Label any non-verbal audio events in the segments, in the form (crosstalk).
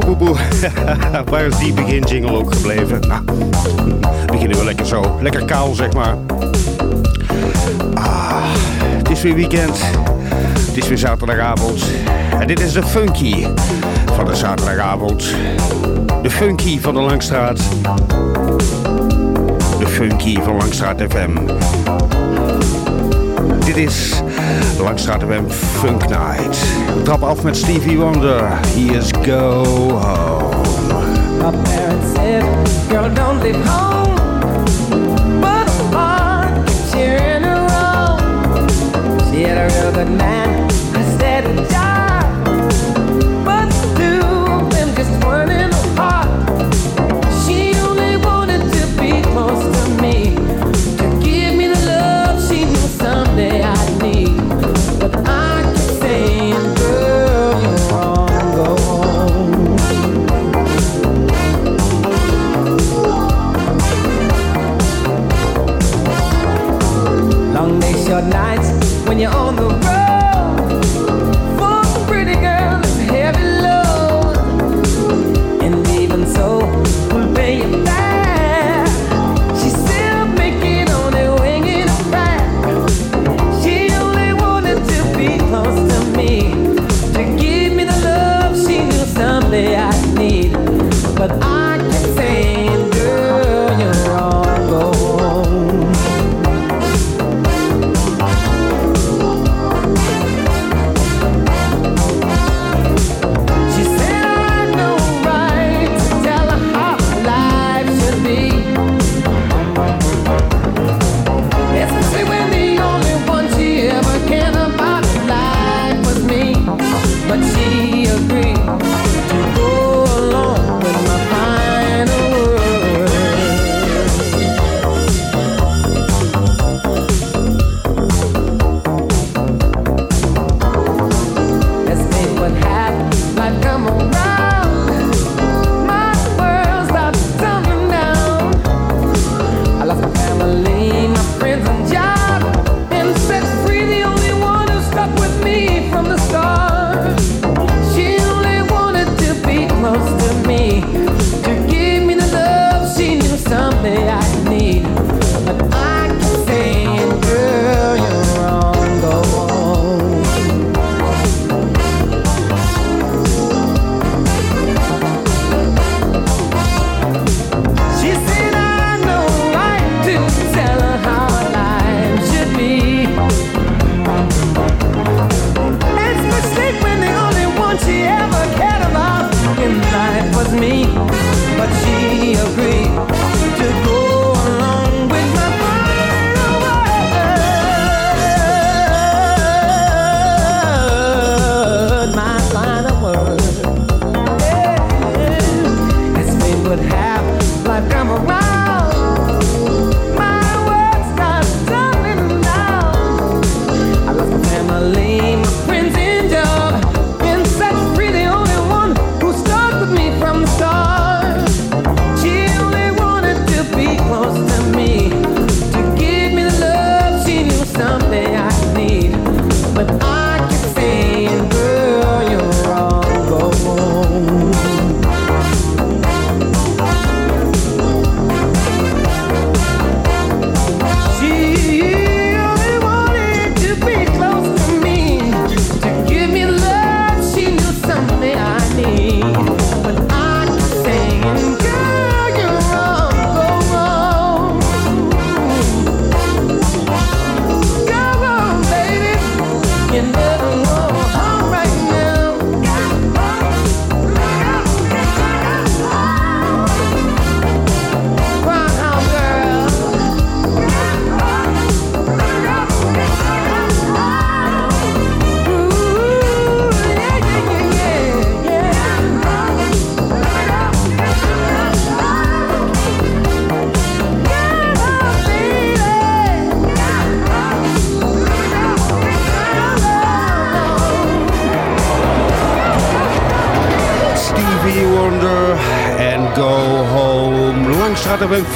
boe boe boe. (laughs) Waar is die beginjingle ook gebleven? Nou, beginnen we lekker zo. Lekker kaal, zeg maar. Ah, het is weer weekend. Het is weer zaterdagavond. En dit is de funky van de zaterdagavond. De funky van de Langstraat. De funky van Langstraat FM. Dit is Langs gaat hem Funk Night. Trap af met Stevie Wonder. He is go home. My parents said, girl, don't leave home.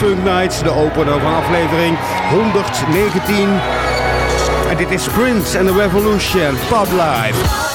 Funk de opener van aflevering 119. En dit is Prince and the Revolution, Pub Live.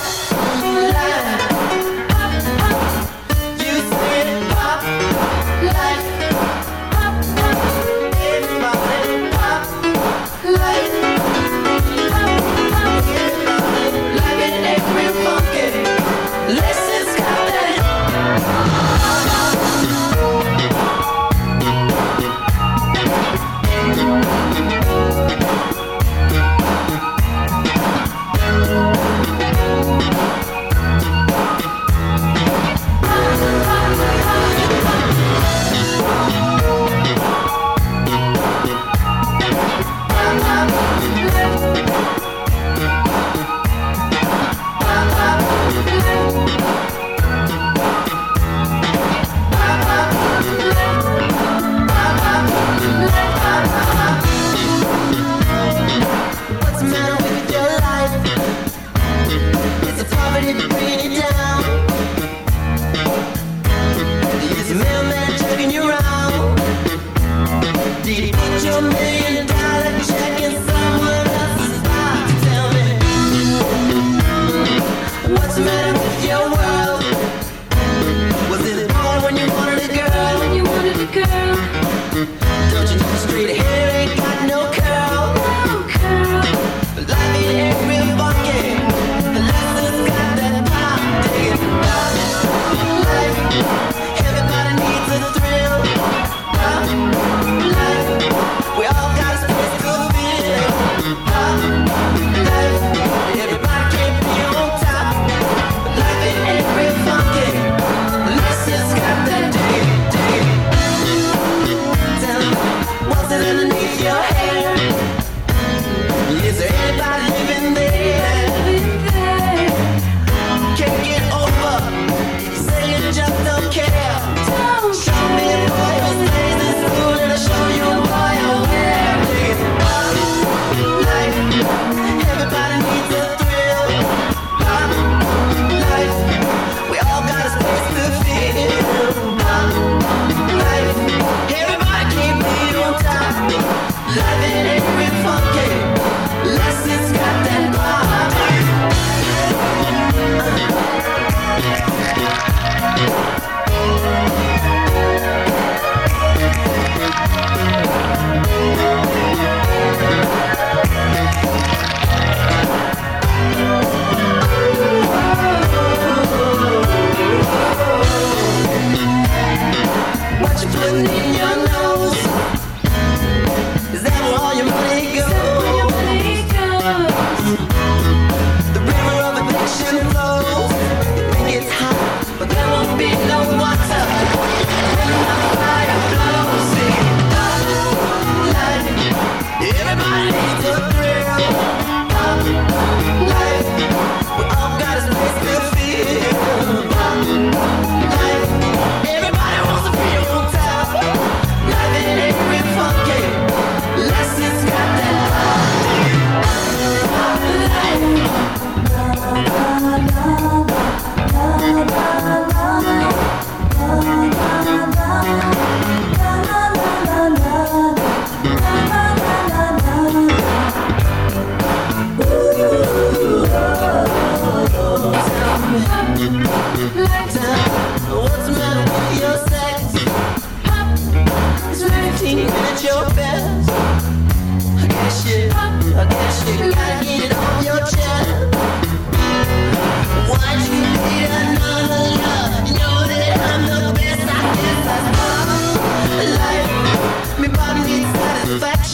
the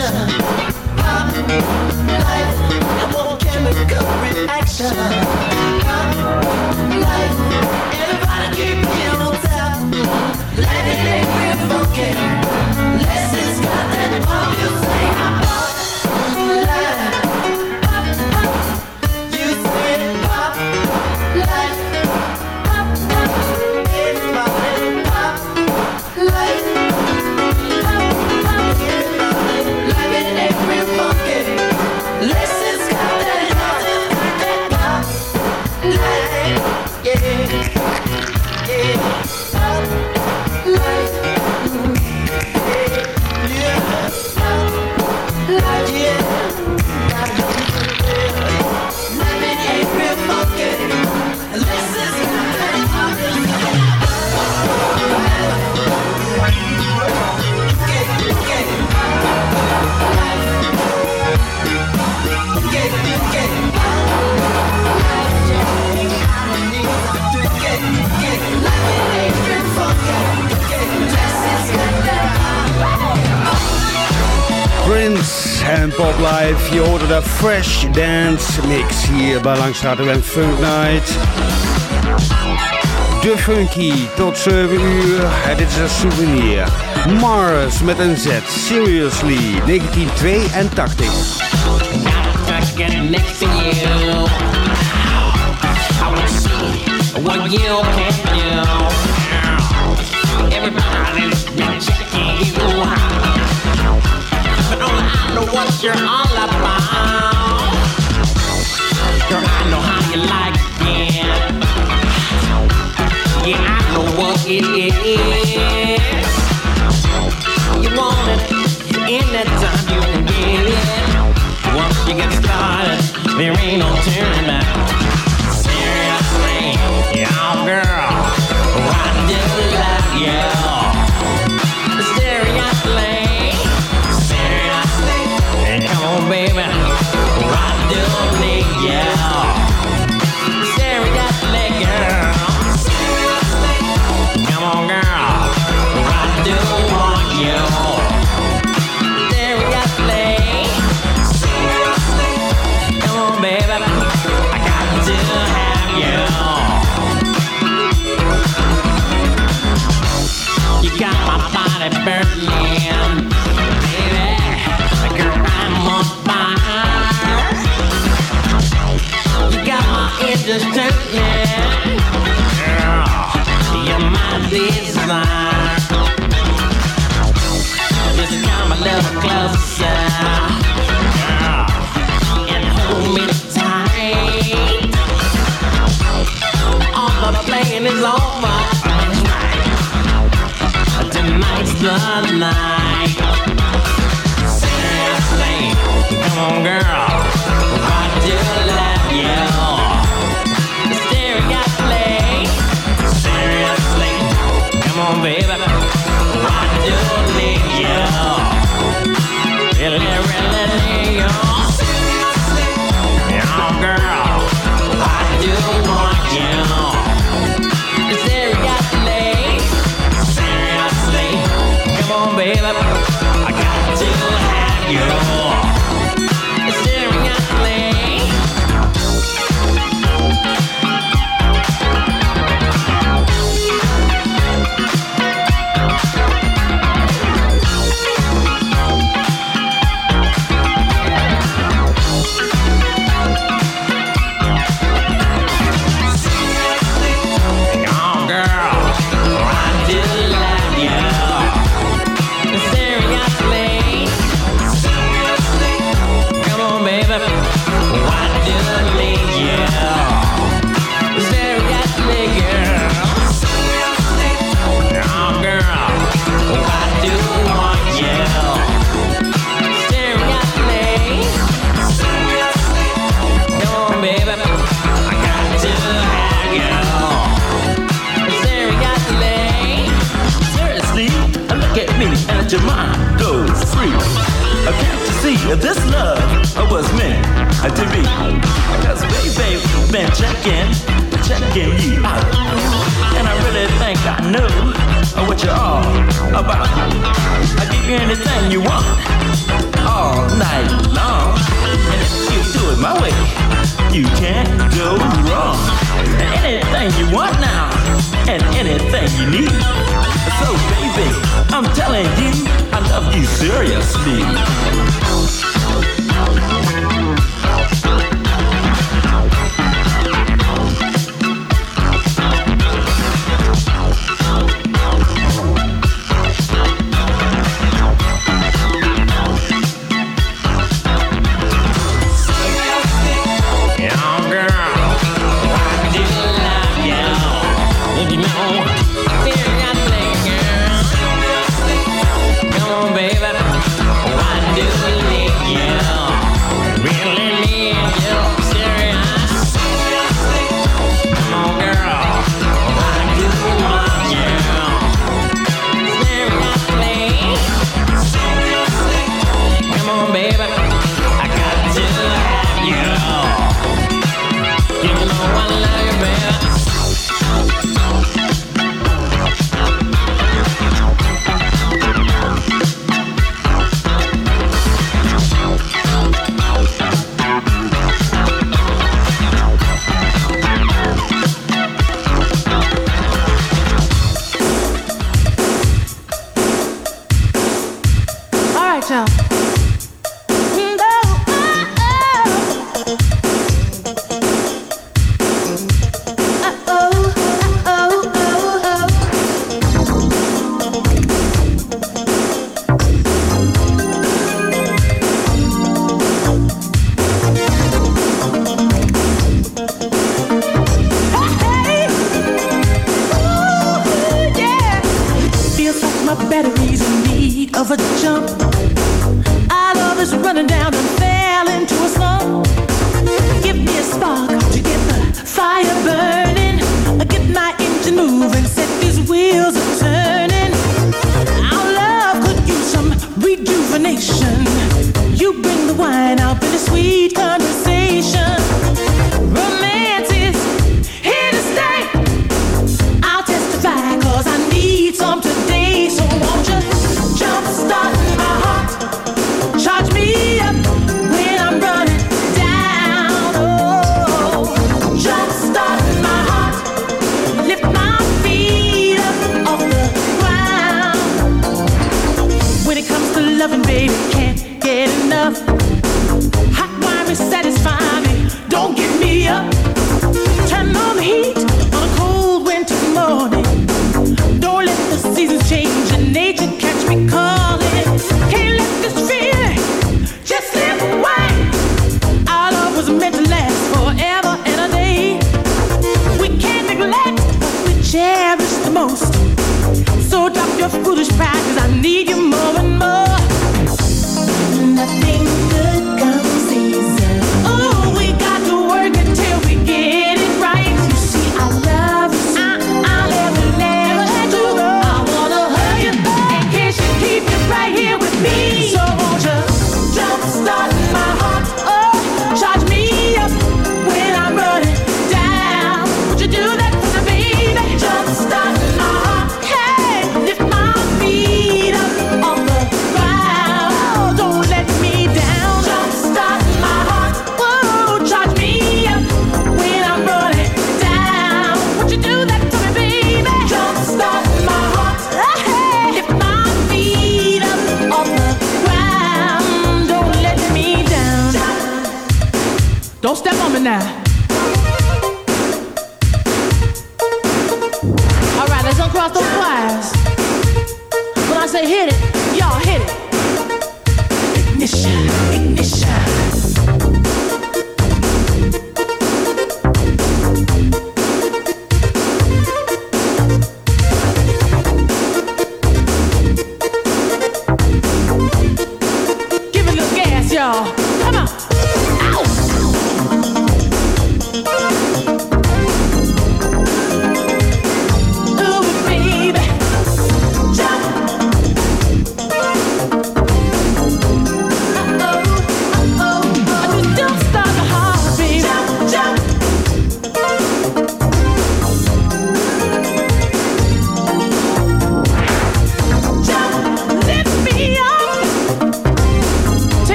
action. Pop life, no chemical reaction. Pop life, everybody keep me on top. Let it think we're funky. Let's Fresh Dance Mix hier bij Langstraat en Funk Night. De Funky tot 7 uur. En dit is een souvenir. Mars met een Z. Seriously 1982. What you can do. I know what you're all about. Girl, I know how you like it. Yeah, I know what it is. You want it, anytime you can get it. Once you get started, there ain't no turning the. Seriously, come on, girl, do you. Seriously, come on, baby, do need you. Really, really need you. Seriously, girl, I do want you. lleva I can't you see this love was meant to be? Cause baby, been checking, checking you out. And I really think I know what you're all about. I give you anything you want all night long. And if you do it my way, you can't go wrong. And anything you want now, and anything you need. So baby, I'm telling you, I love you seriously.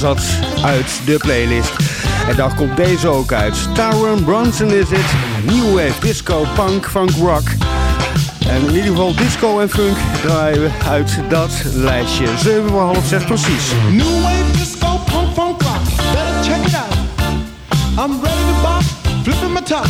Was dat uit de playlist. En daar komt deze ook uit. Taron Bronson is het. New Wave, disco, punk, funk, rock. En in ieder geval disco en funk draaien we uit dat lijstje. 7 voor half 6 precies. New Wave, disco, punk, funk, rock. Better check it out. I'm ready to bop, flipping my top,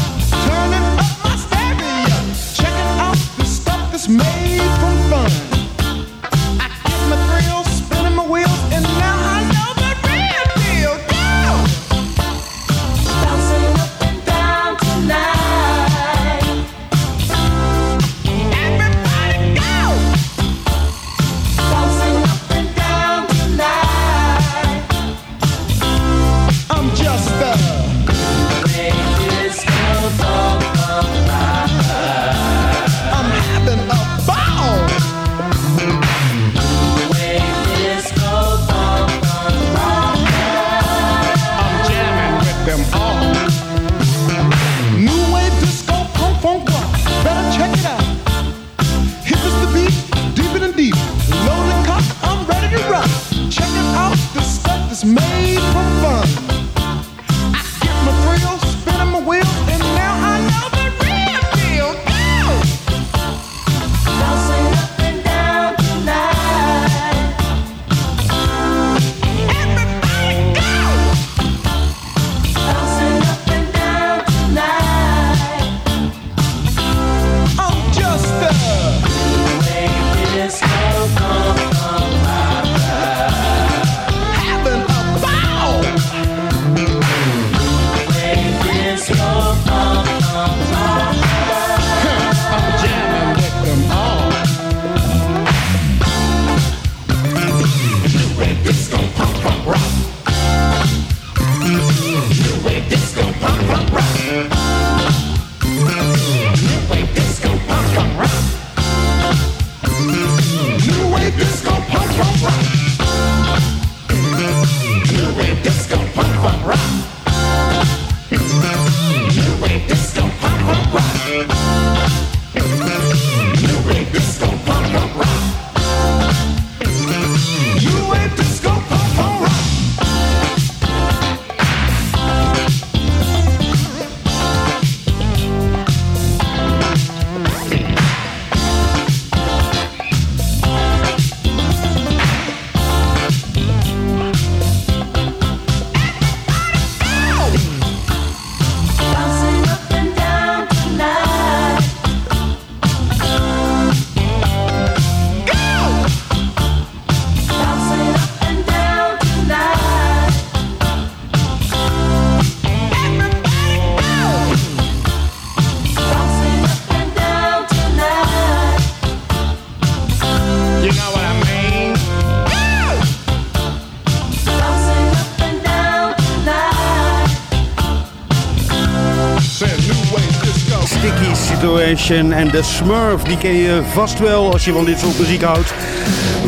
en de Smurf. Die ken je vast wel als je van dit soort muziek houdt.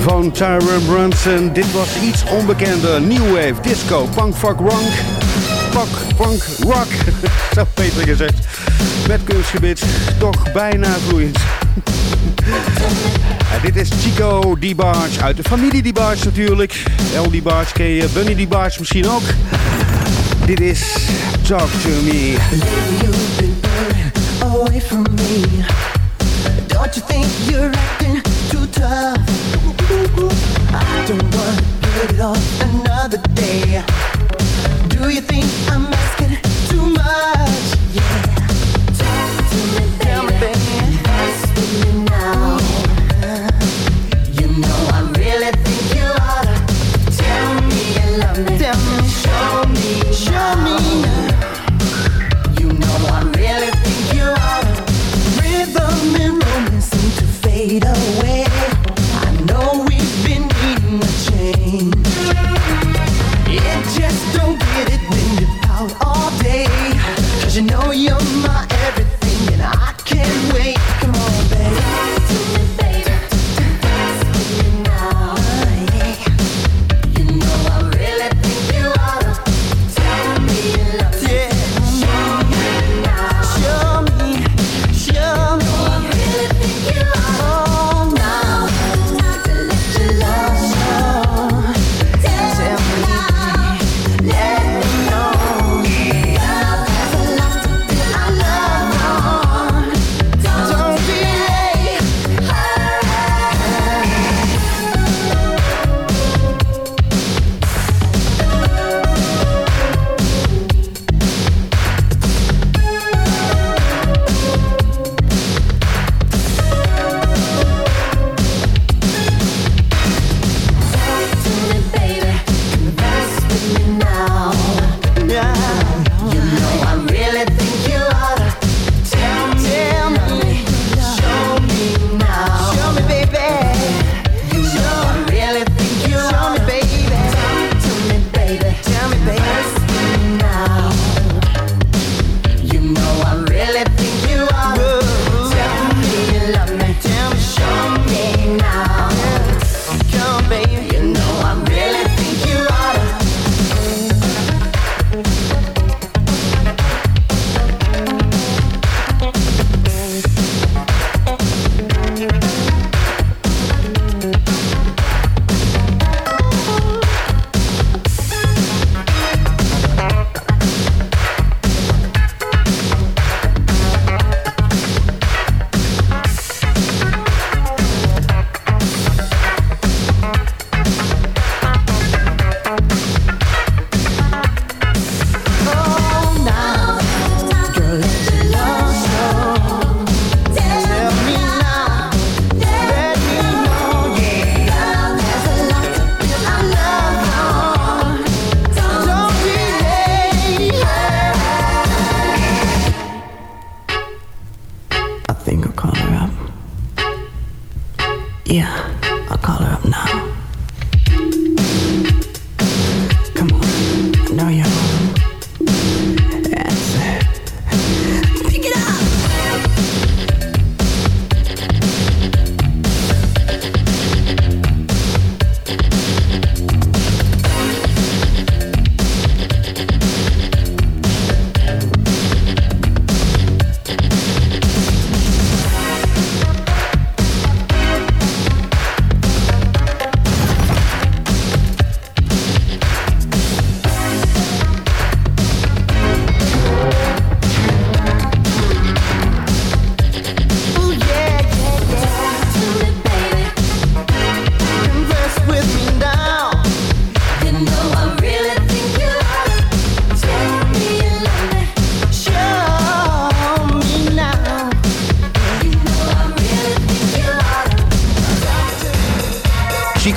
Van Tyron Brunson. Dit was iets onbekender. New Wave, disco, punk, fuck, rock. Punk, punk, rock. (laughs) Zo beter gezegd. Met kunstgebied. Toch bijna vloeiend. (laughs) dit is Chico DeBarge. Uit de familie DeBarge natuurlijk. El DeBarge ken je. Bunny DeBarge misschien ook. Dit is Talk To Me. Away from me. Don't you think you're acting too tough? I don't want to put it off another day. Do you think I'm asking too much? Yeah. Talk to me, baby. Tell me, baby. Me now. You know I really think you oughta tell me you love me. Tell me. Show me. Show me.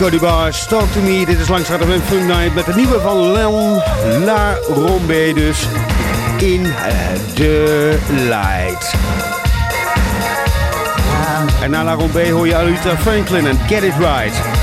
Cody Bars, Talk To Me. Dit is langs de Funk Night met de nieuwe van Leon La Rombe dus in de light. En na La Rombe hoor je Alita Franklin en Get It Right.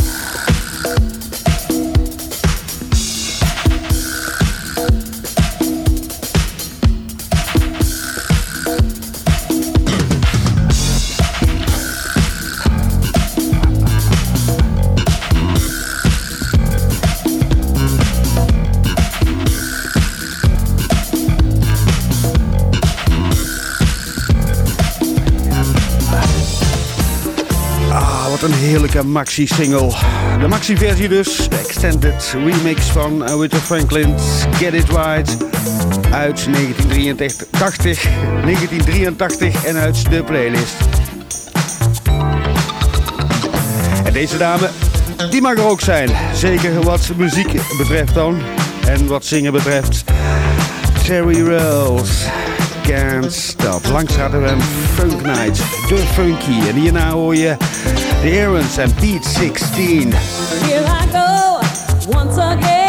Maxi-single. De maxi-versie dus, de extended remix van Aretha Franklin's Get It Right uit 1983, 1983 en uit de playlist. En deze dame, die mag er ook zijn. Zeker wat muziek betreft dan. En wat zingen betreft. Terry Rose. Can't Stop. Langs hadden we een Funk Night. De Funky. En hierna hoor je The Aarons and Beat 16. Here I go once again.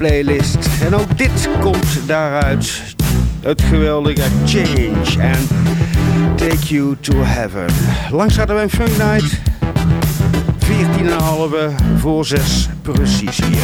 Playlist. En ook dit komt daaruit. Het geweldige Change en Take You to Heaven. Langs hadden we een Funk Night. 14,5 voor 6 precies hier.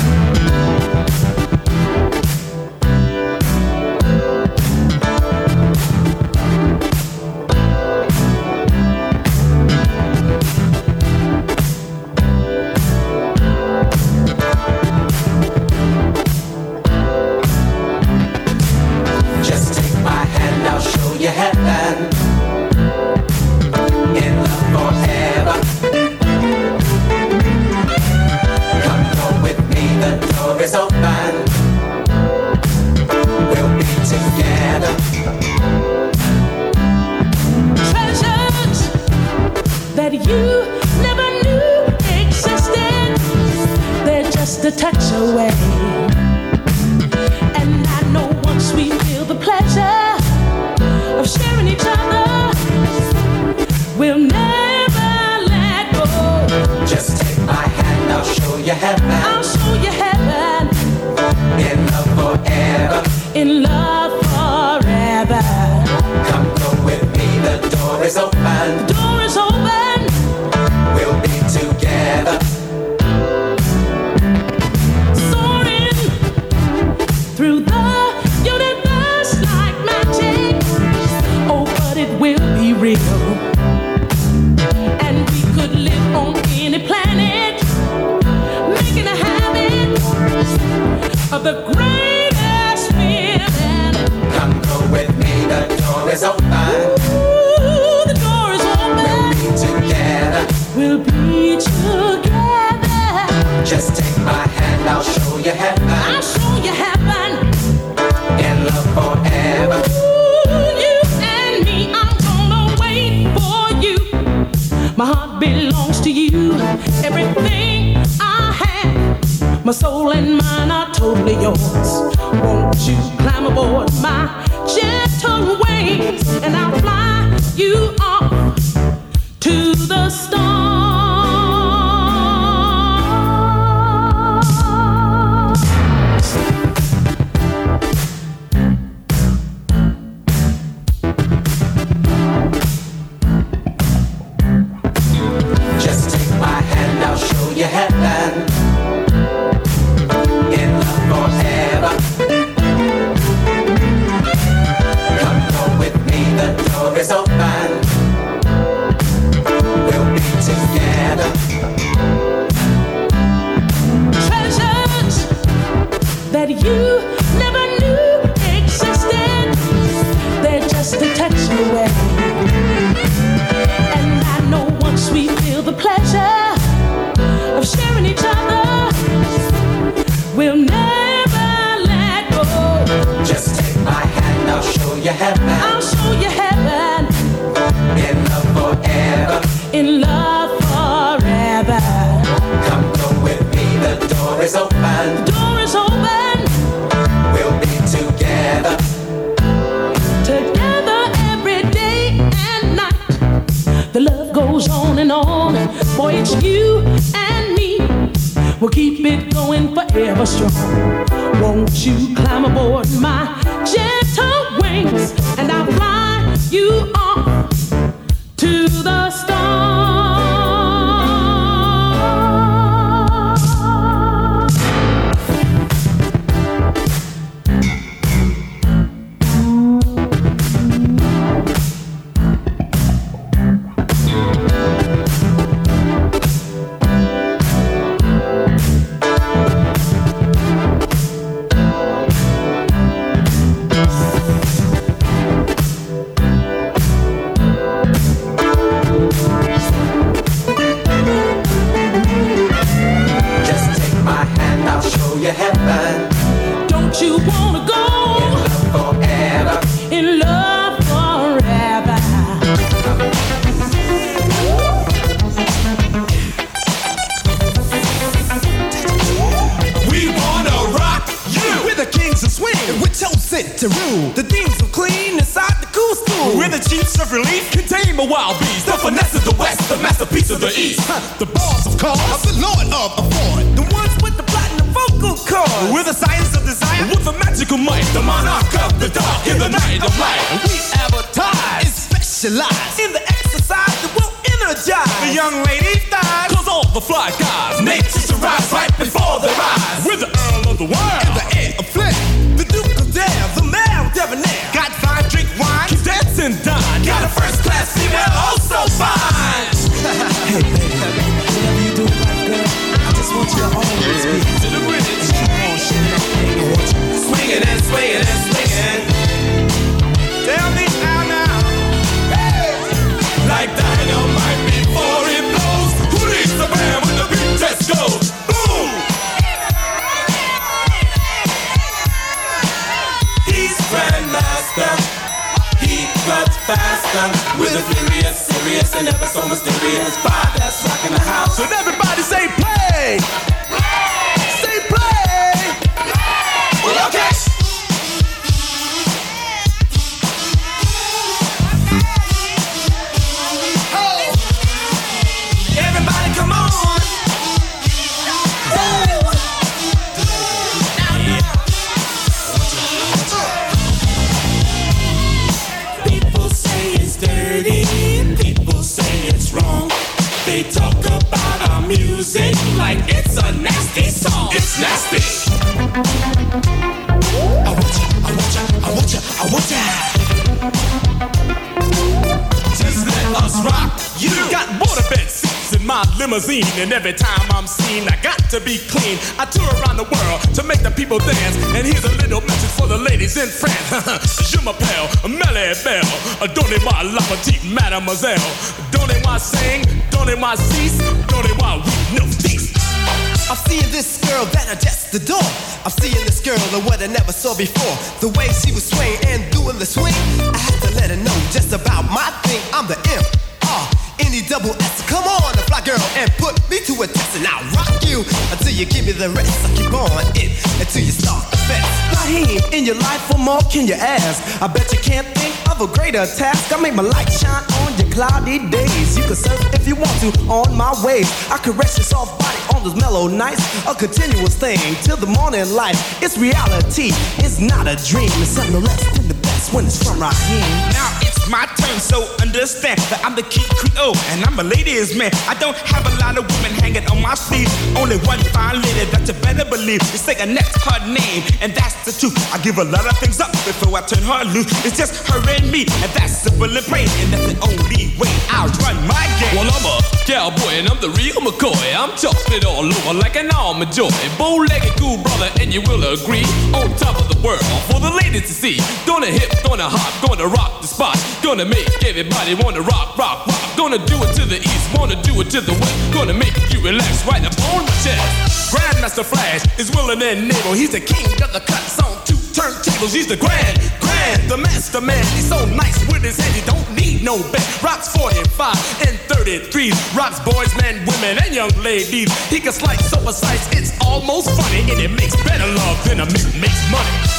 More can you ask? I bet you can't think of a greater task. I make my light shine on your cloudy days. You can surf if you want to on my waves. I caress your soft body on those mellow nights. A continuous thing till the morning light. It's reality, it's not a dream. It's something less than the best when it's from Raheem. Now it's my turn, so understand that I'm the key Creole and I'm a ladies' man. I don't have a lot of women hanging on my sleeve. Only one fine lady that you better believe. You say next her name, and that's the truth. I give a lot of things up before I turn her loose. It's just her and me, and that's simple and plain, and that's the only way I'll run my game. Well, I'm a cowboy and I'm the real McCoy. I'm chopping all over like an almond joy. Bow-legged cool brother, and you will agree. On top of the world for the ladies to see. Gonna hip, gonna hop, gonna rock the spot. Gonna make everybody wanna rock, rock, rock. Gonna do it to the east, wanna do it to the west. Gonna make you relax right on my chest. Grandmaster Flash is willing and able. He's the king of the cuts on two turntables. He's the grand, grand, the master man. He's so nice with his head, he don't need no bed. Rocks 45 and 33. Rocks boys, men, women, and young ladies. He can slice so precise, it's almost funny. And it makes better love than a mix makes money.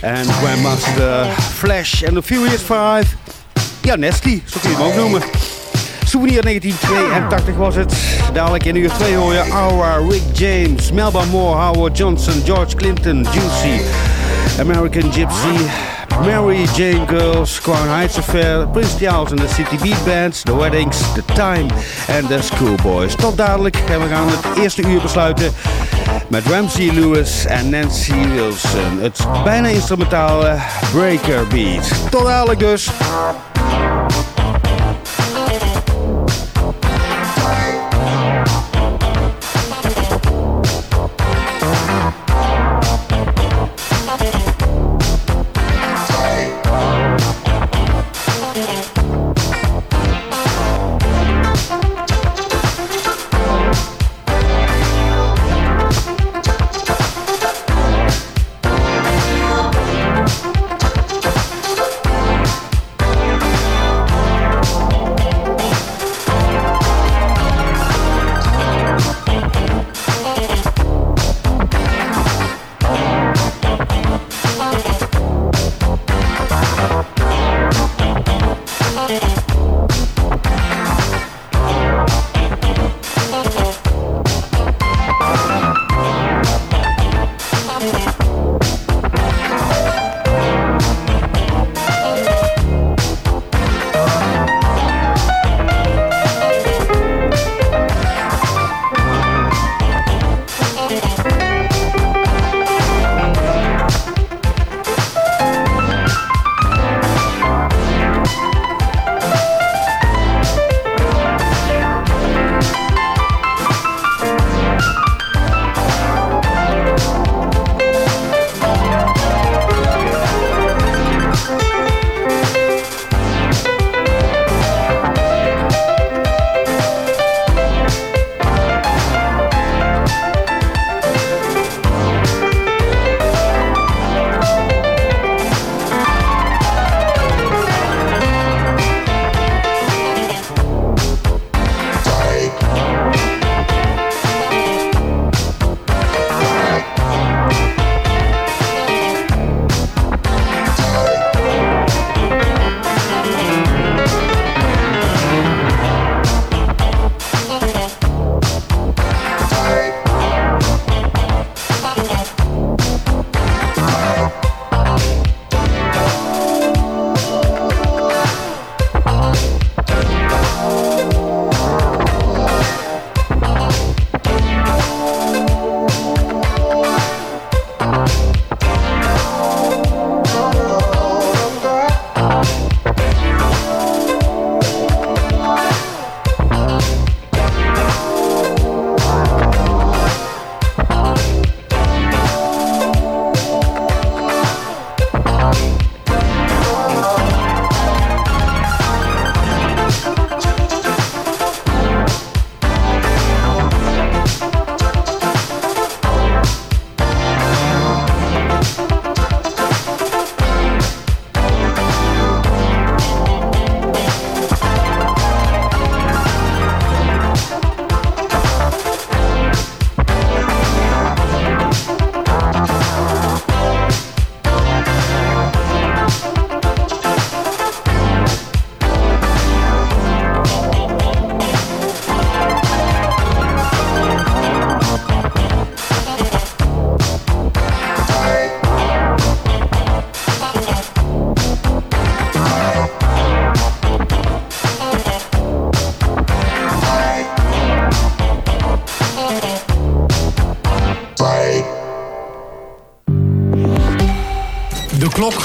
En Grandmaster Flash en de Furious 5. Ja, Nesty, zo kun je hem ook noemen. Souvenir 1982 was het. Dadelijk in uur 2 hoor je Aura, Rick James, Melba Moore, Howard Johnson, George Clinton, Juicy, American Gypsy, Mary Jane Girls, Crown Heights Affair, Prince Charles and the City Beat Bands, The Weddings, The Time en The Schoolboys. Tot dadelijk en we gaan het eerste uur besluiten met Ramsey Lewis en Nancy Wilson. Het bijna instrumentale Breaker Beat. Tot dadelijk dus.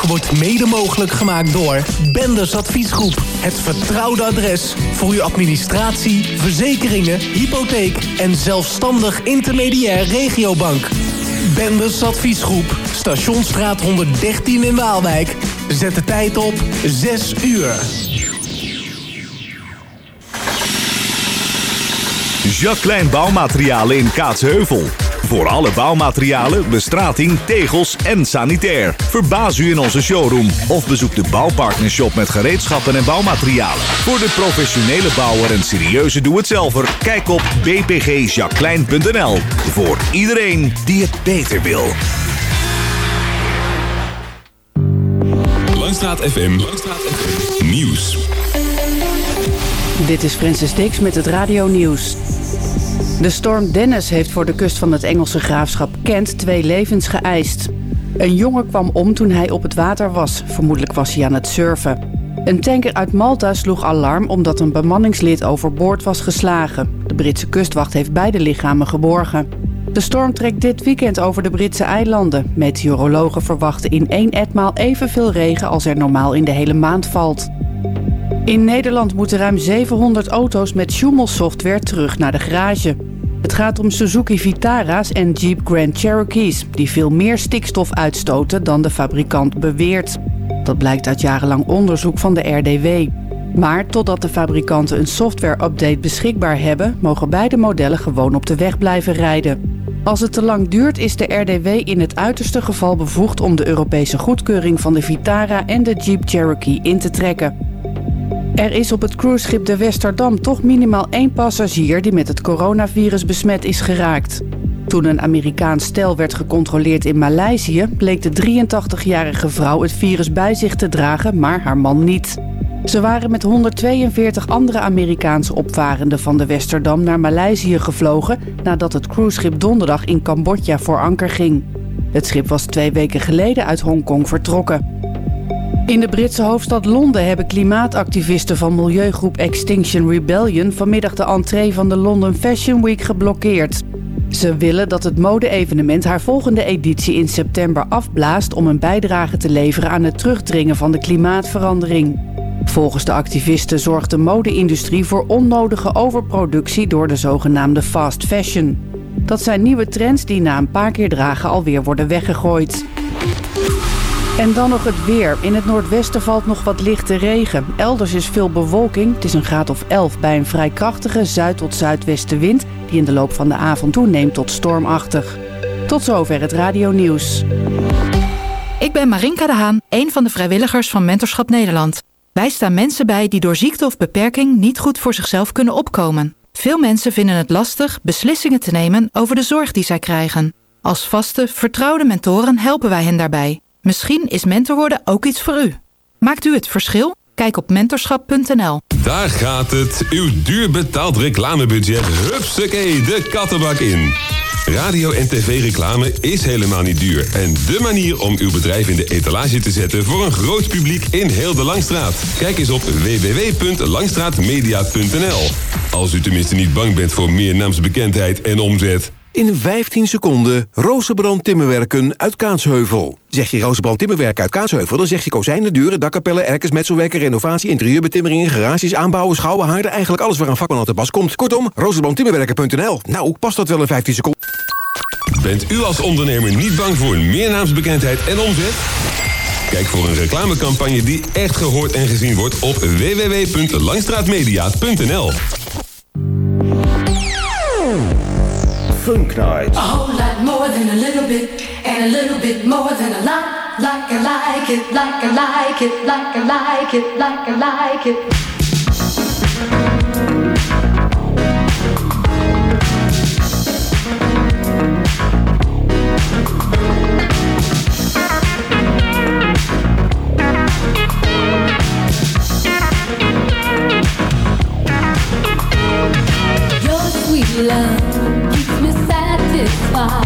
Wordt mede mogelijk gemaakt door Benders Adviesgroep. Het vertrouwde adres voor uw administratie, verzekeringen, hypotheek en zelfstandig intermediair regiobank. Benders Adviesgroep, Stationsstraat 113 in Waalwijk. Zet de tijd op 6 uur. Jacques Klein Bouwmaterialen in Kaatsheuvel. Voor alle bouwmaterialen, bestrating, tegels en sanitair. Verbaas u in onze showroom of bezoek de Bouwpartnershop met gereedschappen en bouwmaterialen. Voor de professionele bouwer en serieuze doe-het-zelver, kijk op bpgjacqueline.nl. Voor iedereen die het beter wil. Langstraat FM. Langstraat FM. Nieuws. Dit is Francis Dix met het Radio Nieuws. De storm Dennis heeft voor de kust van het Engelse graafschap Kent twee levens geëist. Een jongen kwam om toen hij op het water was. Vermoedelijk was hij aan het surfen. Een tanker uit Malta sloeg alarm omdat een bemanningslid overboord was geslagen. De Britse kustwacht heeft beide lichamen geborgen. De storm trekt dit weekend over de Britse eilanden. Meteorologen verwachten in één etmaal evenveel regen als er normaal in de hele maand valt. In Nederland moeten ruim 700 auto's met Schumel-software terug naar de garage. Het gaat om Suzuki Vitara's en Jeep Grand Cherokees... die veel meer stikstof uitstoten dan de fabrikant beweert. Dat blijkt uit jarenlang onderzoek van de RDW. Maar totdat de fabrikanten een software-update beschikbaar hebben... mogen beide modellen gewoon op de weg blijven rijden. Als het te lang duurt is de RDW in het uiterste geval bevoegd... om de Europese goedkeuring van de Vitara en de Jeep Cherokee in te trekken. Er is op het cruiseschip de Westerdam toch minimaal één passagier die met het coronavirus besmet is geraakt. Toen een Amerikaans stel werd gecontroleerd in Maleisië, bleek de 83-jarige vrouw het virus bij zich te dragen, maar haar man niet. Ze waren met 142 andere Amerikaanse opvarenden van de Westerdam naar Maleisië gevlogen nadat het cruiseschip donderdag in Cambodja voor anker ging. Het schip was twee weken geleden uit Hongkong vertrokken. In de Britse hoofdstad Londen hebben klimaatactivisten van milieugroep Extinction Rebellion vanmiddag de entree van de London Fashion Week geblokkeerd. Ze willen dat het mode-evenement haar volgende editie in september afblaast om een bijdrage te leveren aan het terugdringen van de klimaatverandering. Volgens de activisten zorgt de mode-industrie voor onnodige overproductie door de zogenaamde fast fashion. Dat zijn nieuwe trends die na een paar keer dragen alweer worden weggegooid. En dan nog het weer. In het noordwesten valt nog wat lichte regen. Elders is veel bewolking. Het is een graad of 11 bij een vrij krachtige zuid- tot zuidwestenwind... die in de loop van de avond toeneemt tot stormachtig. Tot zover het Radio Nieuws. Ik ben Marinka de Haan, een van de vrijwilligers van Mentorschap Nederland. Wij staan mensen bij die door ziekte of beperking niet goed voor zichzelf kunnen opkomen. Veel mensen vinden het lastig beslissingen te nemen over de zorg die zij krijgen. Als vaste, vertrouwde mentoren helpen wij hen daarbij... Misschien is mentor worden ook iets voor u. Maakt u het verschil? Kijk op mentorschap.nl. Daar gaat het. Uw duur betaald reclamebudget. Hupsakee, de kattenbak in. Radio en tv-reclame is helemaal niet duur. En de manier om uw bedrijf in de etalage te zetten voor een groot publiek in heel de Langstraat. Kijk eens op www.langstraatmedia.nl. Als u tenminste niet bang bent voor meer naamsbekendheid en omzet. In 15 seconden Rozenbrand Timmerwerken uit Kaatsheuvel. Zeg je Rozenbrand Timmerwerken uit Kaatsheuvel... dan zeg je kozijnen, deuren, dakkapellen, erkers, metselwerken... renovatie, interieurbetimmeringen, garages, aanbouwen, schouwen, haarden... eigenlijk alles waar een vakman aan te pas komt. Kortom, rozenbrandtimmerwerken.nl. Nou, past dat wel in 15 seconden? Bent u als ondernemer niet bang voor meer naamsbekendheid en omzet? Kijk voor een reclamecampagne die echt gehoord en gezien wordt... op www.langstraatmedia.nl. Funk Night. A whole lot more than a little bit, and a little bit more than a lot. Like I like it, like I like it, like I like it, like I like it. Your sweet love Bye.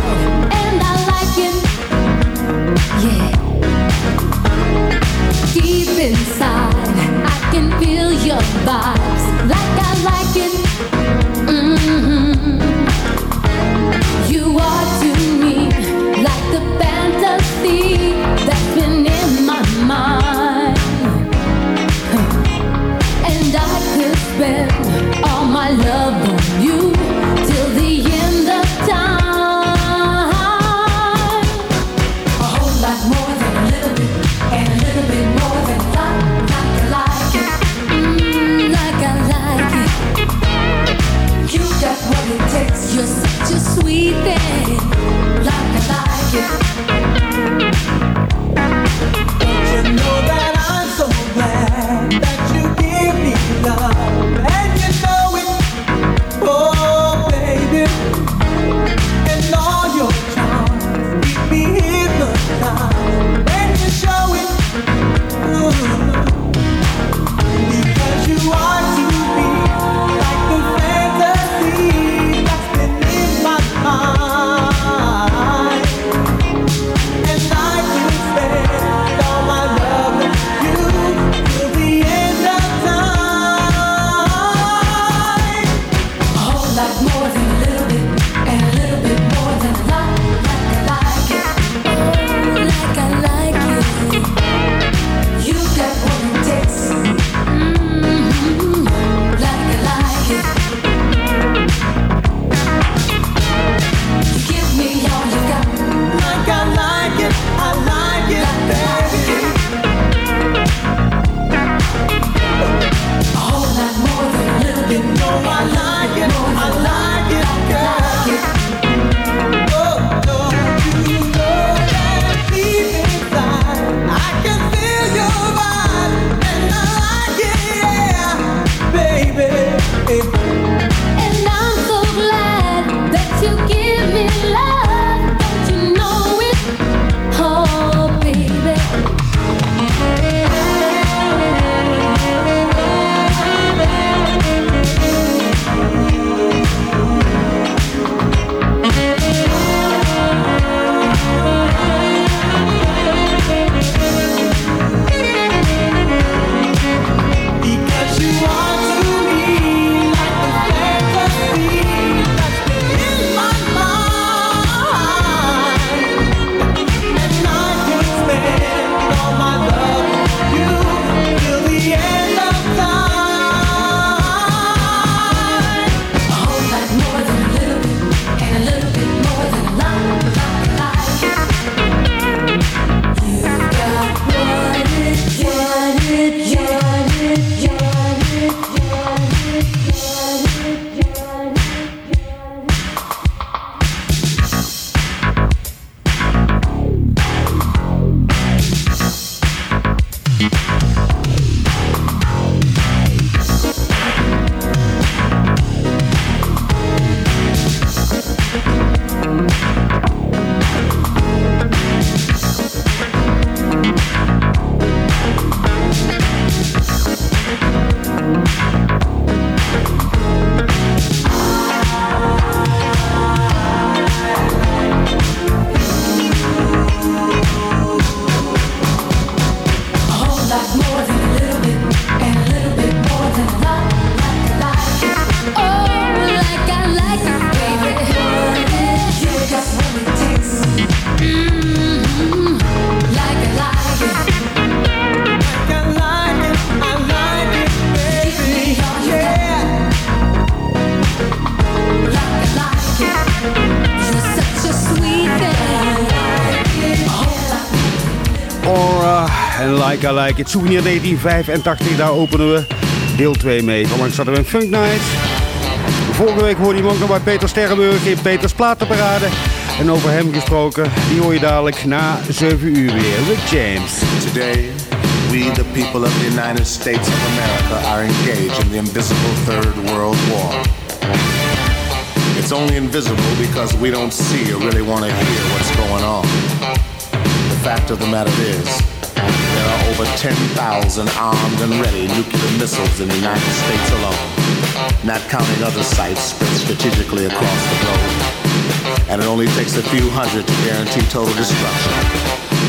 I Like It. Souvenir 1985, daar openen we deel 2 mee. Onlangs hadden we een Funk Night. Vorige week hoorde ook nog bij Peter Sterrenburg in Peters Platenparade. En over hem gesproken, die hoor je dadelijk na 7 uur weer. Rick James. Today, we, the people of the United States of America, are engaged in the invisible Third World War. It's only invisible because we don't see or really want to hear what's going on. The fact of the matter is, over 10,000 armed and ready nuclear missiles in the United States alone, not counting other sites spread strategically across the globe. And it only takes a few hundred to guarantee total destruction.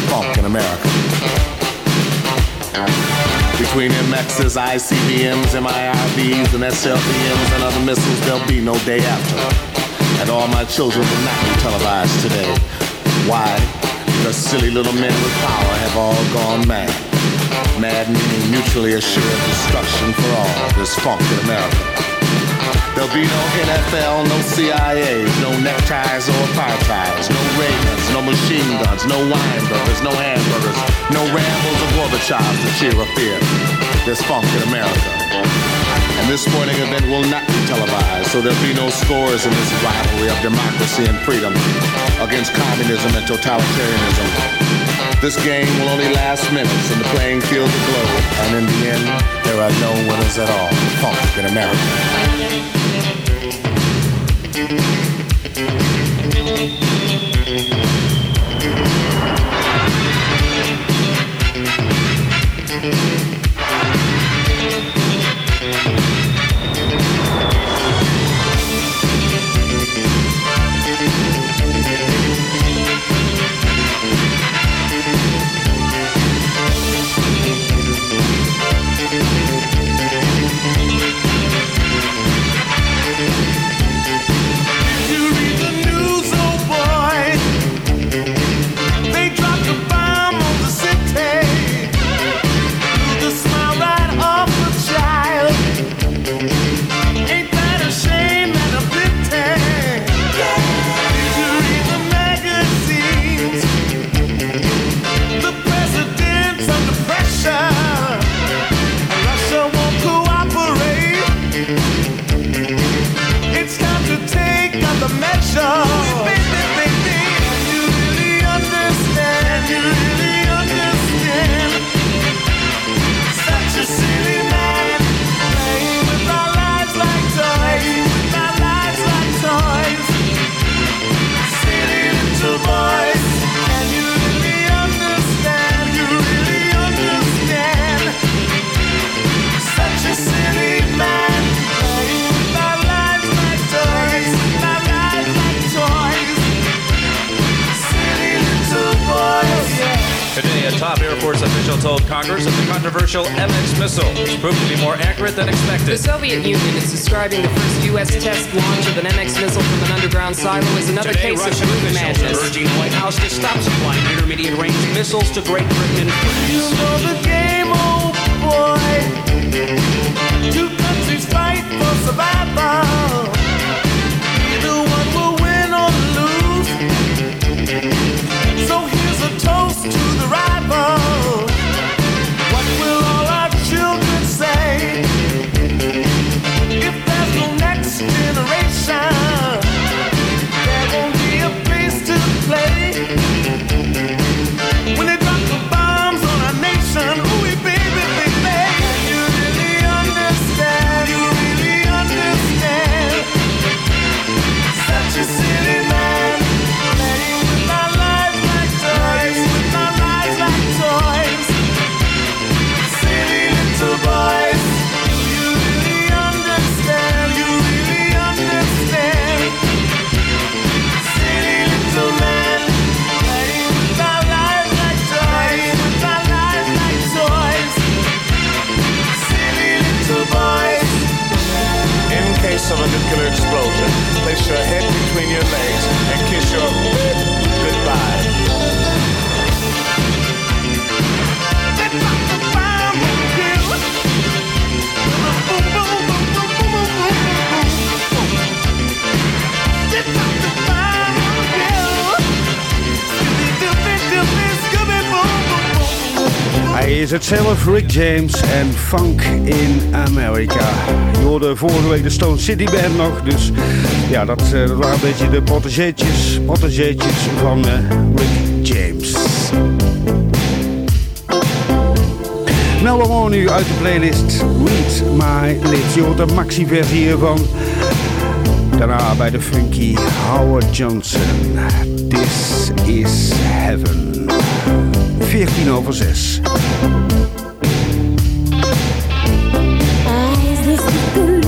Funk in America. Between MXs, ICBMs, MIRVs, and SLBMs and other missiles, there'll be no day after. And all my children will not be televised today. Why? Because silly little men with power have all gone mad. Mad meaning mutually assured destruction for all. There's funk in America. There'll be no NFL, no CIA, no neckties or apartheids, no Reagans, no machine guns, no wine burgers, no hamburgers, no Rambos or Gorbachevs to cheer or fear. There's funk in America. This sporting event will not be televised, so there'll be no scores in this rivalry of democracy and freedom against communism and totalitarianism. This game will only last minutes and the playing field will glow. And in the end, there are no winners at all. Funk in America. Official told Congress that the controversial MX missile was proved to be more accurate than expected. The. Soviet Union is describing the first U.S. test launch of an MX missile from an underground silo as another Today, case of Russian brute officials madness. are urging the White House to stop supplying intermediate-range missiles to Great Britain and You know the game, oh boy. Two countries fight for survival. Either one will win or lose. So here's a toast to the rival. Is het zelf, Rick James en Funk in America. Je hoorde vorige week de Stone City Band nog, dus ja, dat, eh, waren een beetje de protegeetjes, protegeetjes van eh, Rick James. Melba nu uit de playlist Read My Lips. Je hoort de maxi-versie hiervan. Daarna bij de funky Howard Johnson. This is Heaven. 14 over 6. Eyes that speak the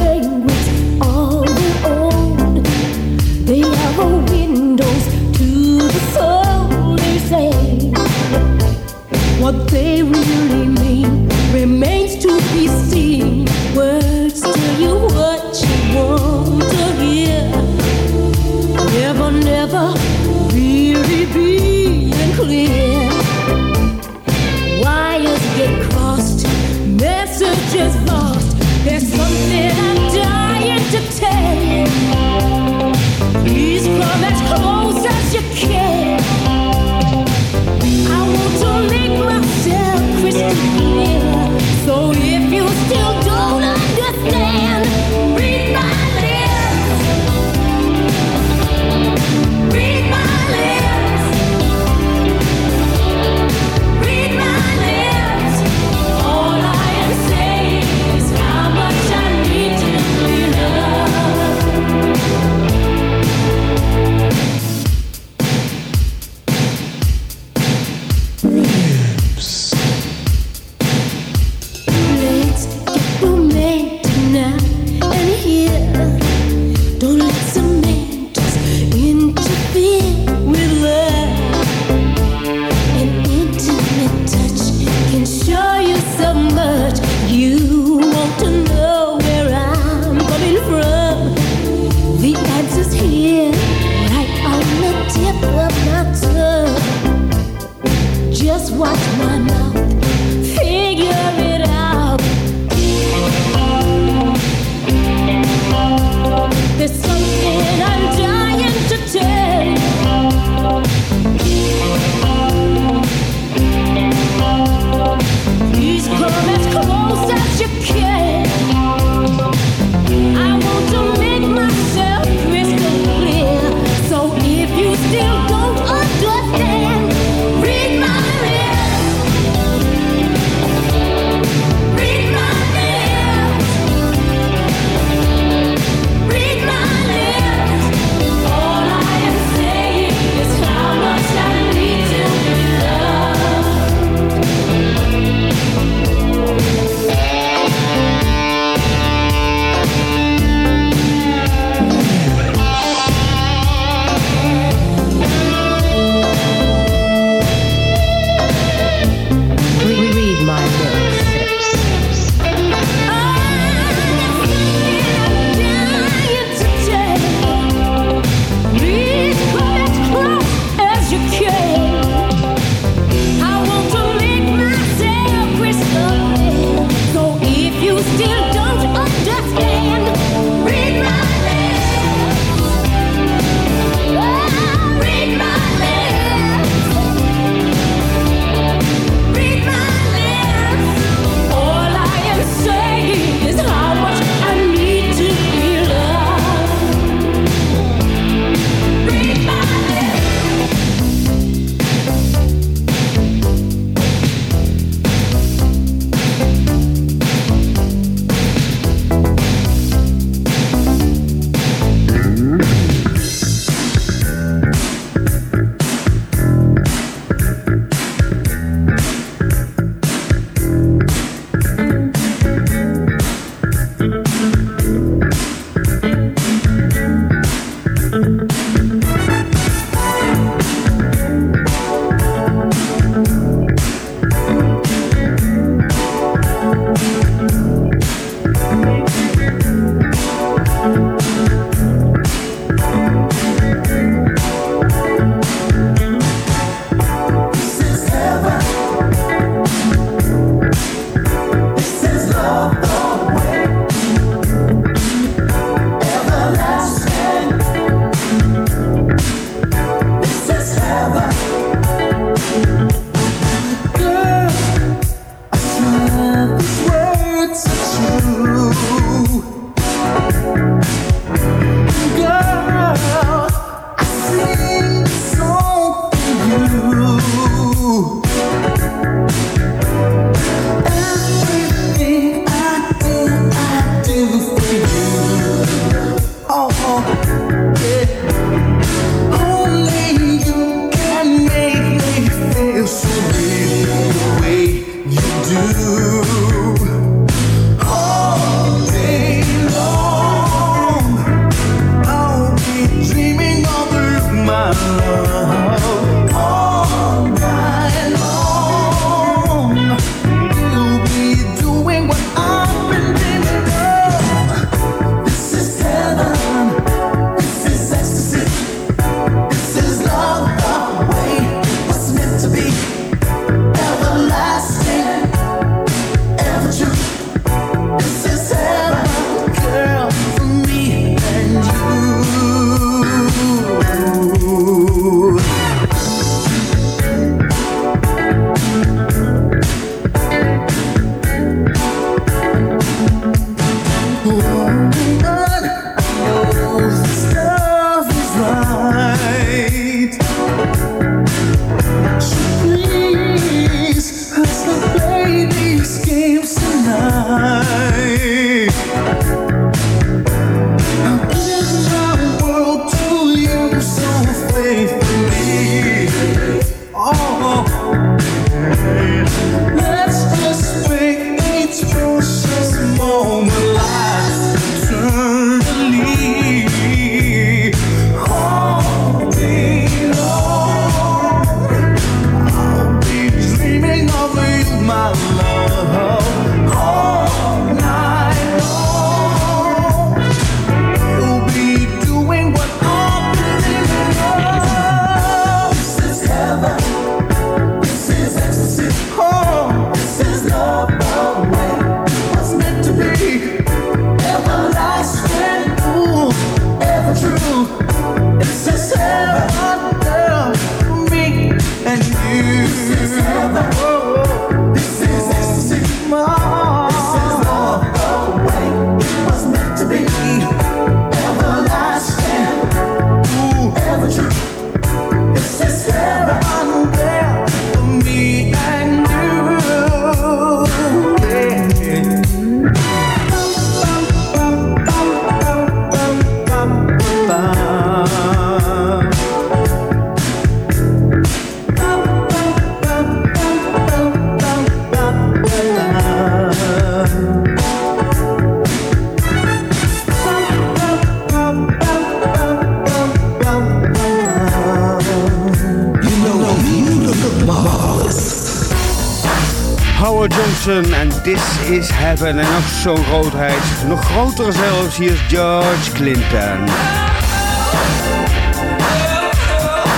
Is Heaven. En nog zo'n grootheid. Nog groter zelfs. Hier is George Clinton.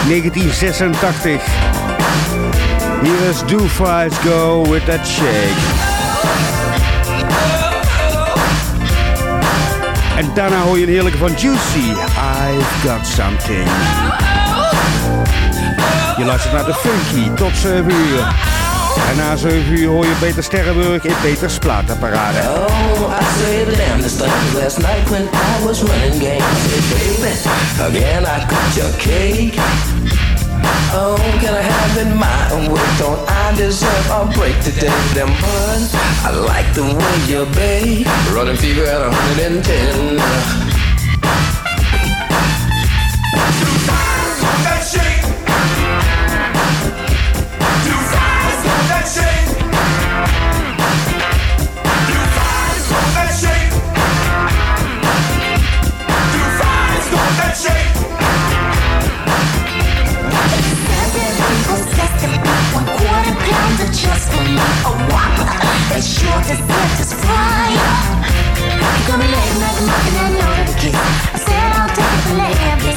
1986. Hier is Do Fries Go With That Shake. En daarna hoor je een heerlijke van Juicy. I've Got Something. Je luistert naar de Funky tot 7 uur. En na 7 uur hoor je Peter Sterrenburg in Peters Platenparade. Oh, I say the damnedest things last night when I was running game. I said, baby, again I cut your cake. Oh, can I have it my way? Don't I deserve a break today? Them buns, I like the way you babe. Running fever at 110. Whopper. That sure deserves this fire. Come and lay like a muffin and know the kiss. I said I'll take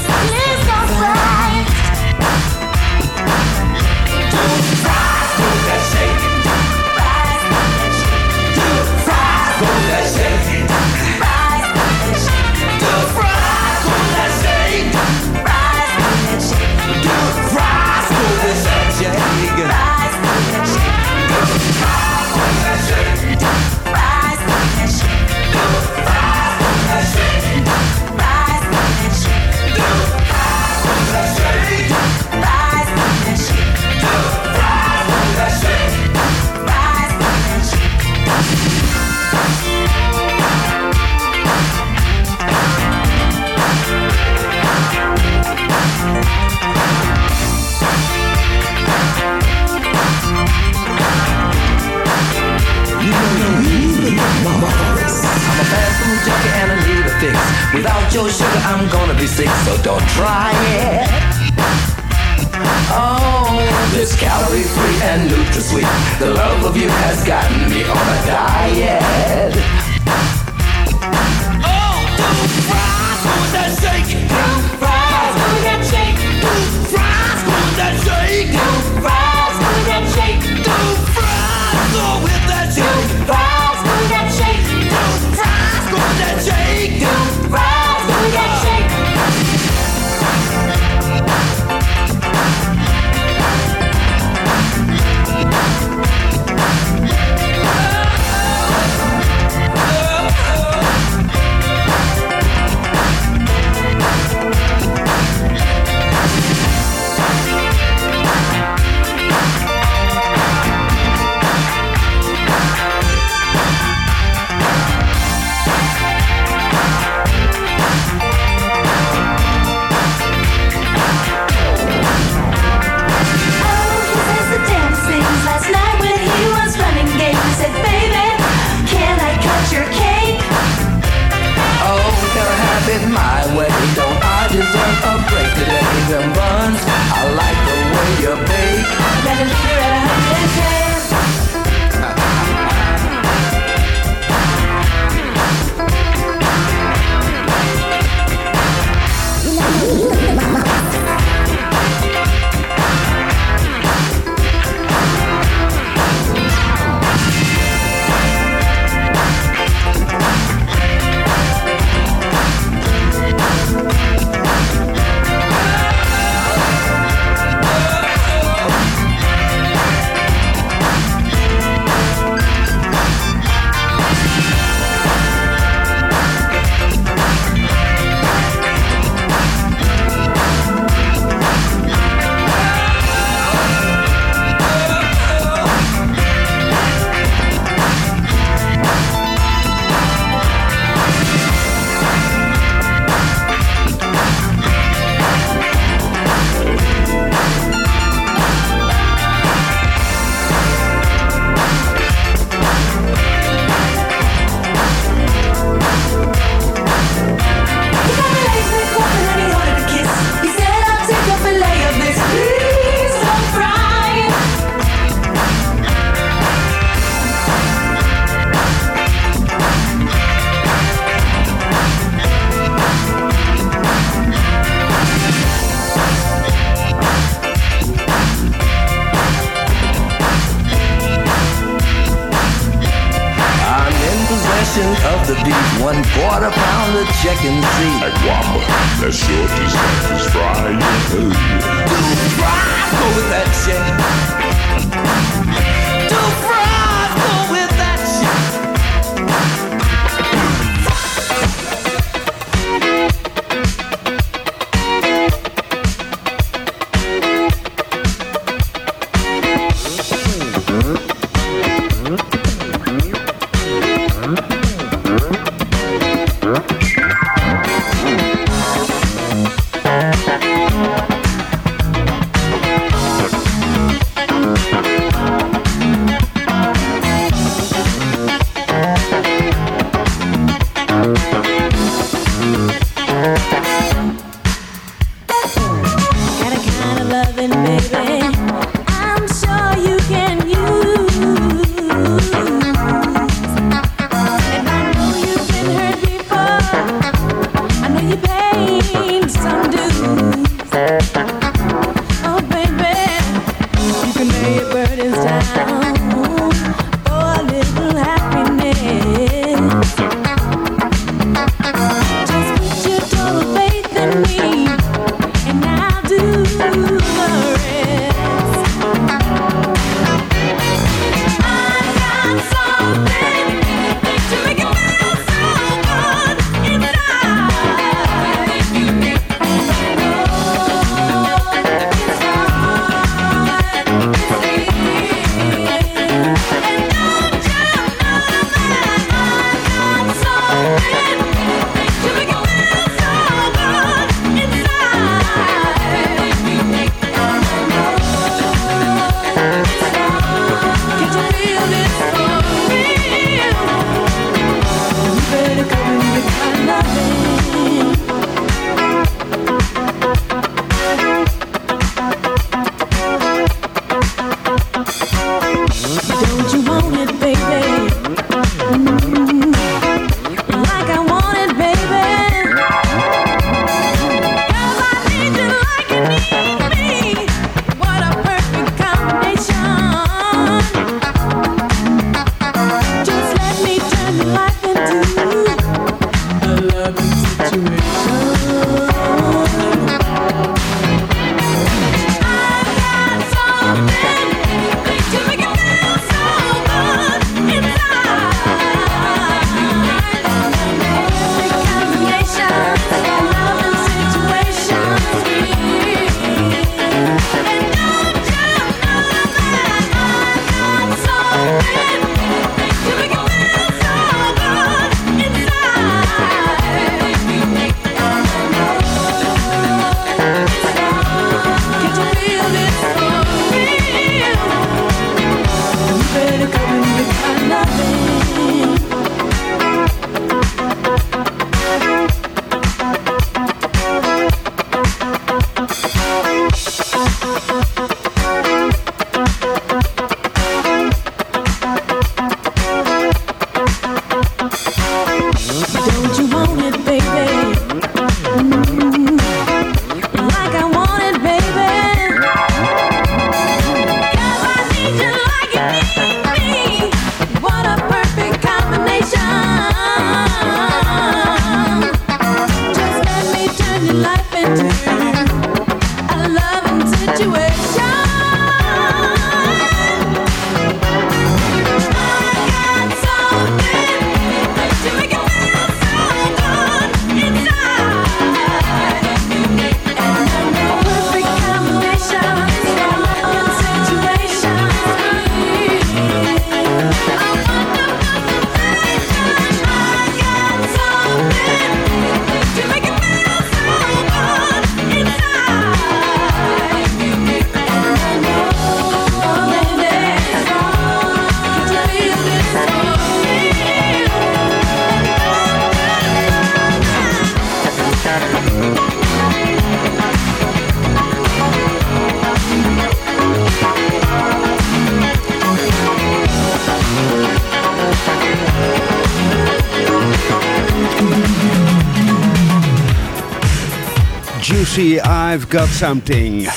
I've got something.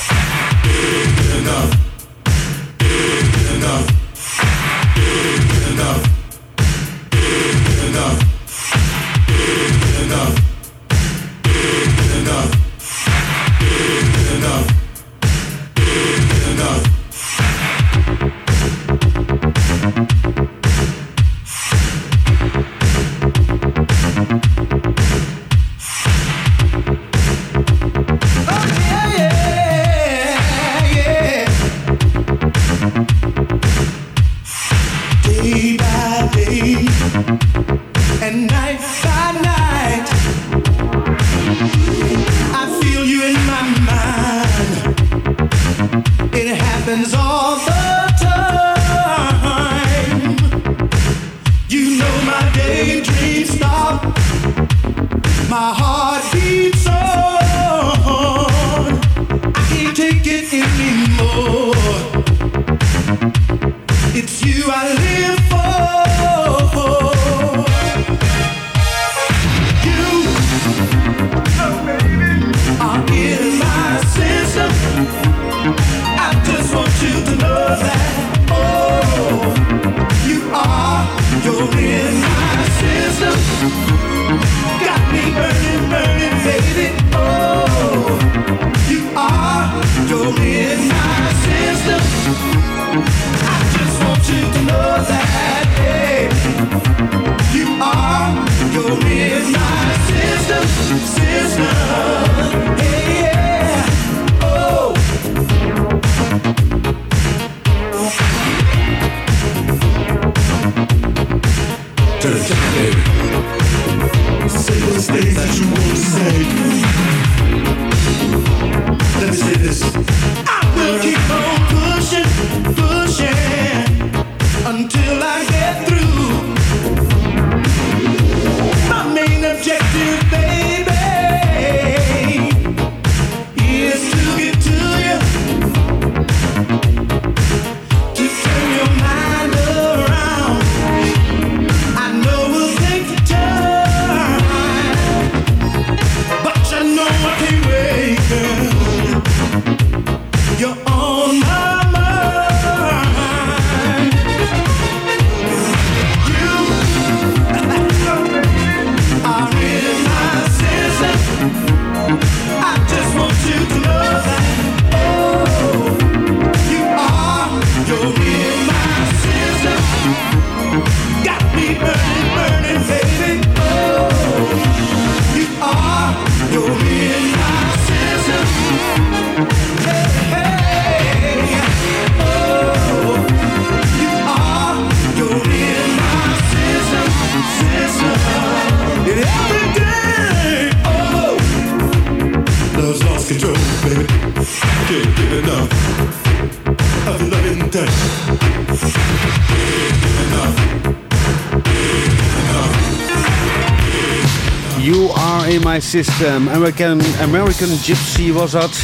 My System. Um, American, American Gypsy was dat.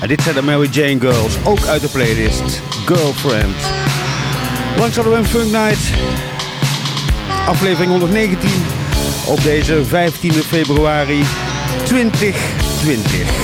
En dit zijn de Mary Jane Girls, ook uit de playlist. Girlfriend. Langs hadden een Funk Night. Aflevering 119 op deze 15 februari 2020.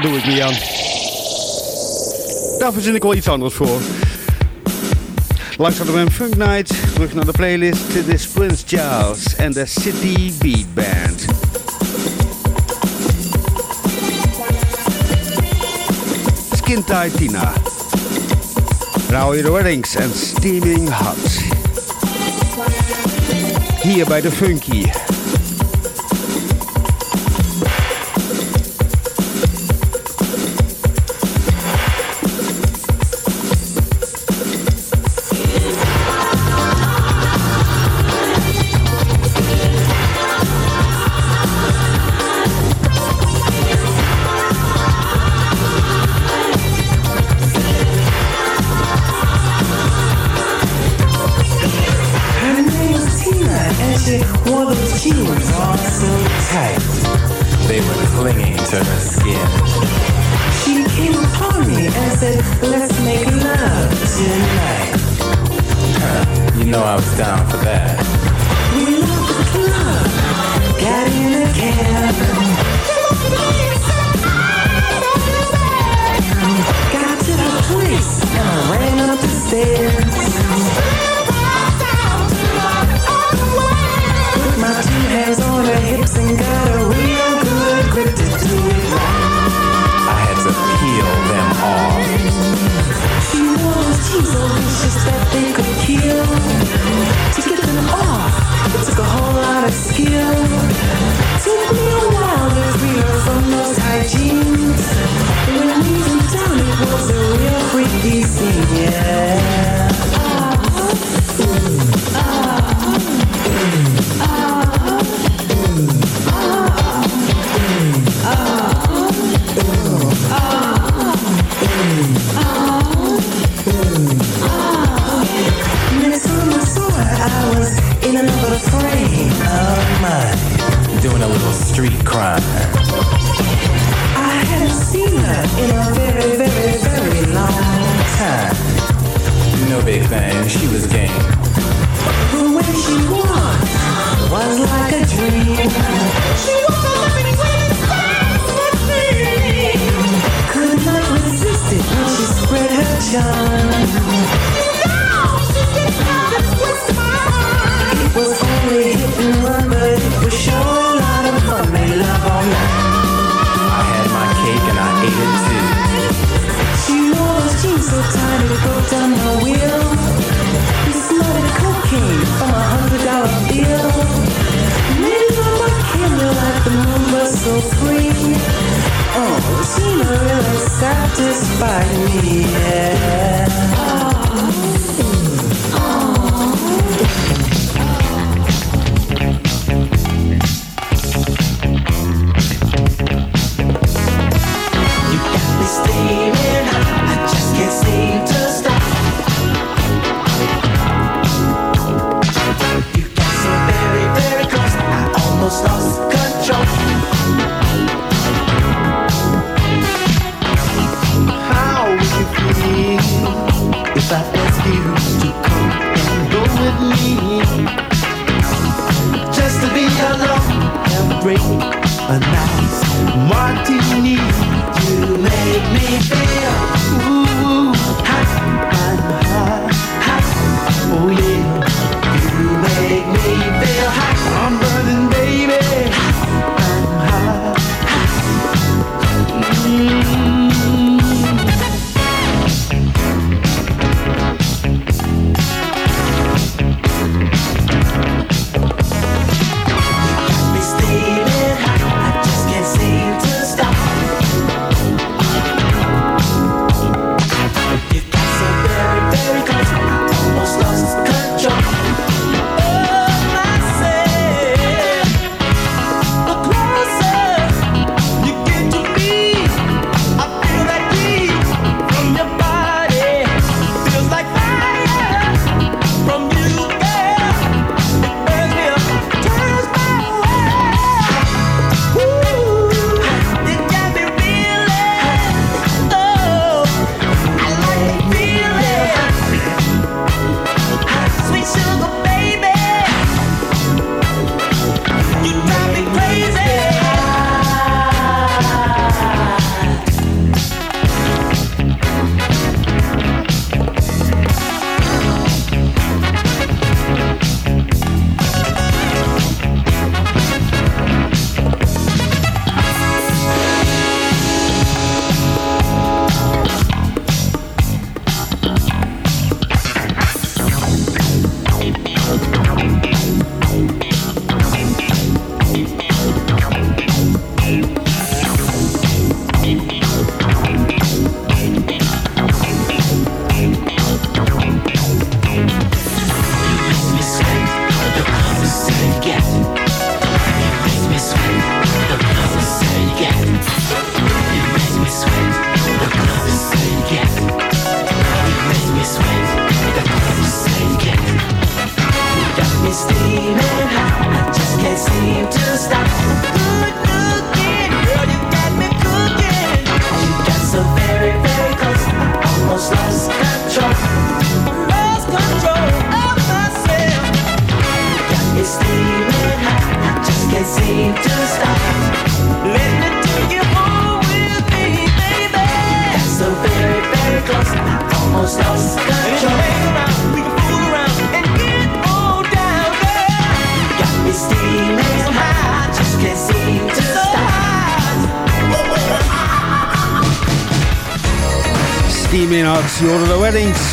daar doe ik niet aan. Daar verzin ik wel iets anders voor. Langs hadden we Funk Night. Terug naar de playlist. Dit is Prince Charles en de City Beat Band. Skin Tight Tina. Rauw weddings en steaming hot. Hier bij de Funky.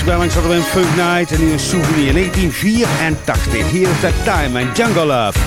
bij langs hadden we een Funk Night en nu een souvenir 1984. Hier is de Time and Jungle Love.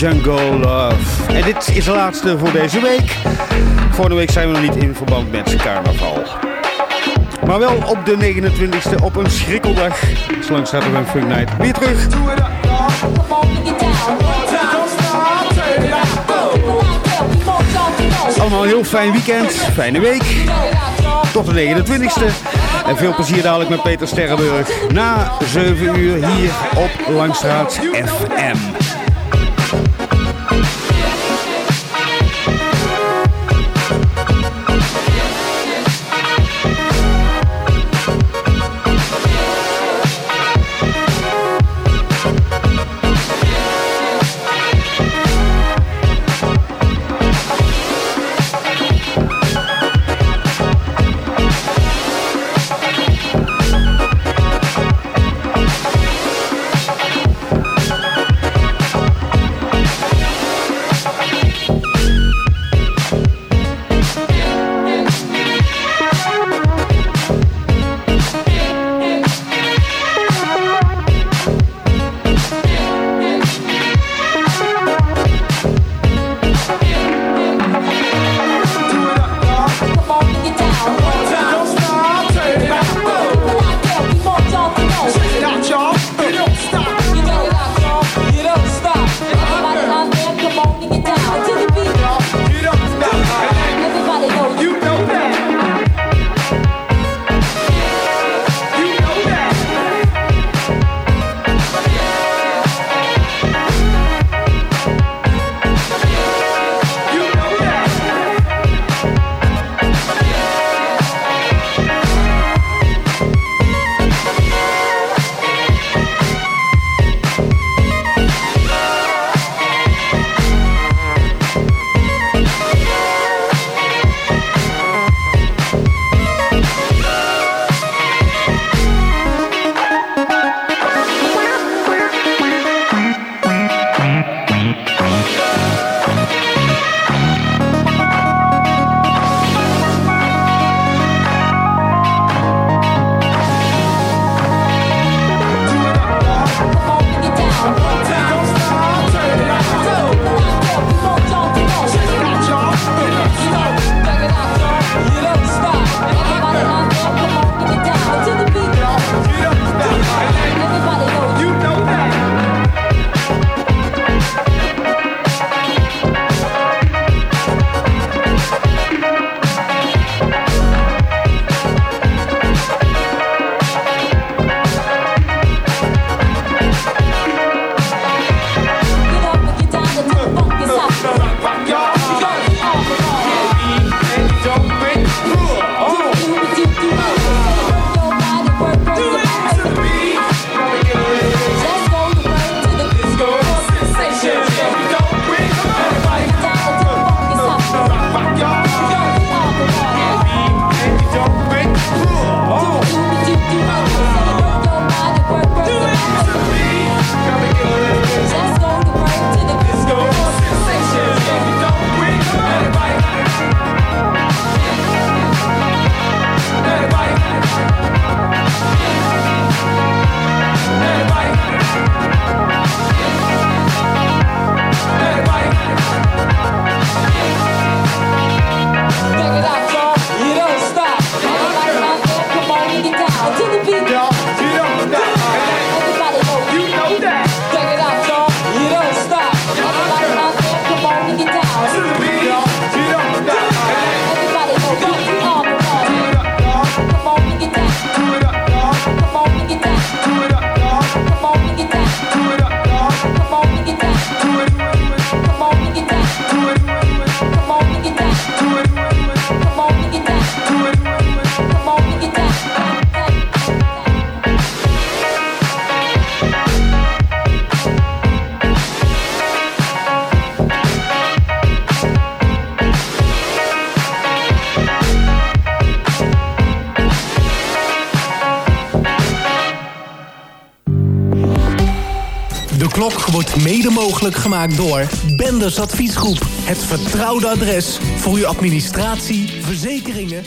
Jungle Love. En dit is de laatste voor deze week. Vorige week zijn we nog niet in verband met carnaval. Maar wel op de 29e, op een schrikkeldag. Zolang staat er een Funk Night. Weer terug. Allemaal een heel fijn weekend, fijne week. Tot de 29e. En veel plezier dadelijk met Peter Sterrenburg. Na 7 uur hier op Langstraat FM. Gemaakt door Benders Adviesgroep. Het vertrouwde adres voor uw administratie, verzekeringen...